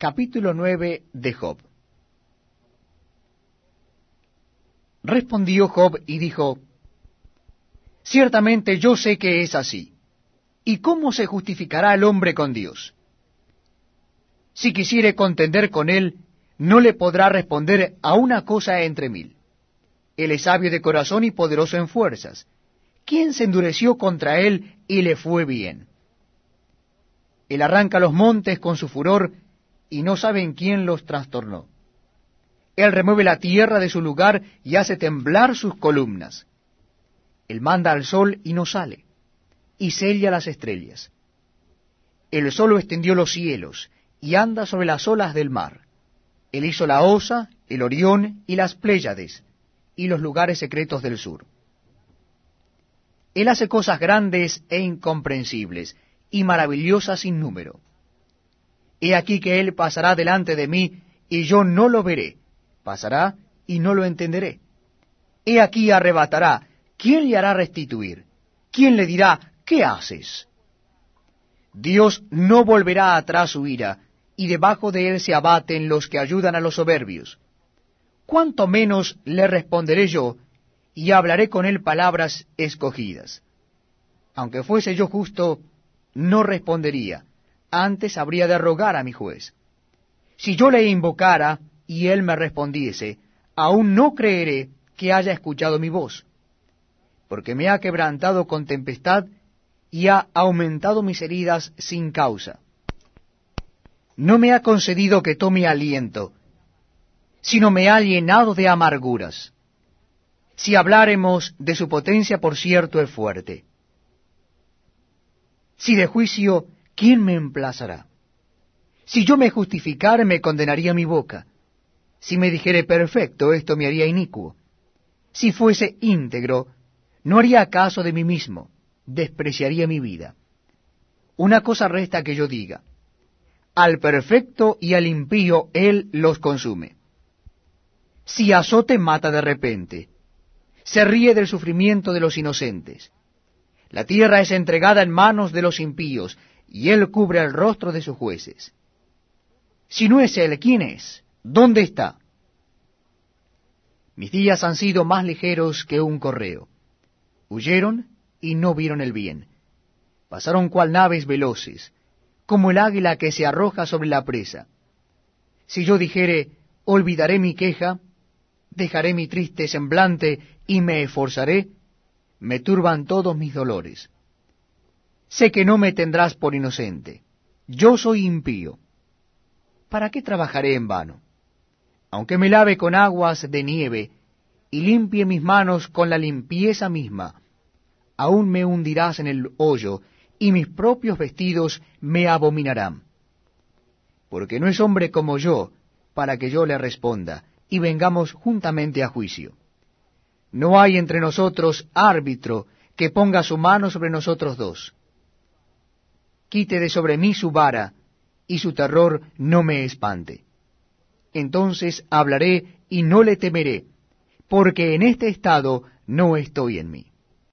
Capítulo 9 de Job Respondió Job y dijo, Ciertamente yo sé que es así. ¿Y cómo se justificará el hombre con Dios? Si quisiere contender con él, no le podrá responder a una cosa entre mil. Él es sabio de corazón y poderoso en fuerzas. ¿Quién se endureció contra él y le fue bien? Él arranca los montes con su furor y no saben quién los trastornó. Él remueve la tierra de su lugar y hace temblar sus columnas. Él manda al sol y no sale, y sella las estrellas. Él solo extendió los cielos y anda sobre las olas del mar. Él hizo la Osa, el Orión y las Pléyades, y los lugares secretos del sur. Él hace cosas grandes e incomprensibles, y maravillosas sin número. He aquí que Él pasará delante de mí, y yo no lo veré, pasará y no lo entenderé. He aquí arrebatará, ¿quién le hará restituir? ¿Quién le dirá, ¿qué haces? Dios no volverá atrás su ira, y debajo de él se abaten los que ayudan a los soberbios. ¿Cuánto menos le responderé yo, y hablaré con él palabras escogidas? Aunque fuese yo justo, no respondería, antes habría de rogar a mi juez. Si yo le invocara y él me respondiese, aún no creeré que haya escuchado mi voz, porque me ha quebrantado con tempestad y ha aumentado mis heridas sin causa. No me ha concedido que tome aliento, sino me ha llenado de amarguras. Si habláremos de su potencia, por cierto, es fuerte. Si de juicio, ¿quién me emplazará? Si yo me justificare, me condenaría mi boca. Si me dijere perfecto, esto me haría inicuo. Si fuese íntegro, no haría caso de mí mismo, despreciaría mi vida. Una cosa resta que yo diga, al perfecto y al impío él los consume. Si azote mata de repente, se ríe del sufrimiento de los inocentes. La tierra es entregada en manos de los impíos, y él cubre el rostro de sus jueces. Si no es él, ¿quién es? ¿Dónde está? Mis días han sido más ligeros que un correo. Huyeron y no vieron el bien. Pasaron cual naves veloces, como el águila que se arroja sobre la presa. Si yo dijere, olvidaré mi queja, dejaré mi triste semblante y me esforzaré, me turban todos mis dolores. Sé que no me tendrás por inocente. Yo soy impío. ¿Para qué trabajaré en vano? Aunque me lave con aguas de nieve y limpie mis manos con la limpieza misma, aún me hundirás en el hoyo y mis propios vestidos me abominarán. Porque no es hombre como yo para que yo le responda y vengamos juntamente a juicio. No hay entre nosotros árbitro que ponga su mano sobre nosotros dos. Quite de sobre mí su vara, y su terror no me espante. Entonces hablaré y no le temeré, porque en este estado no estoy en mí.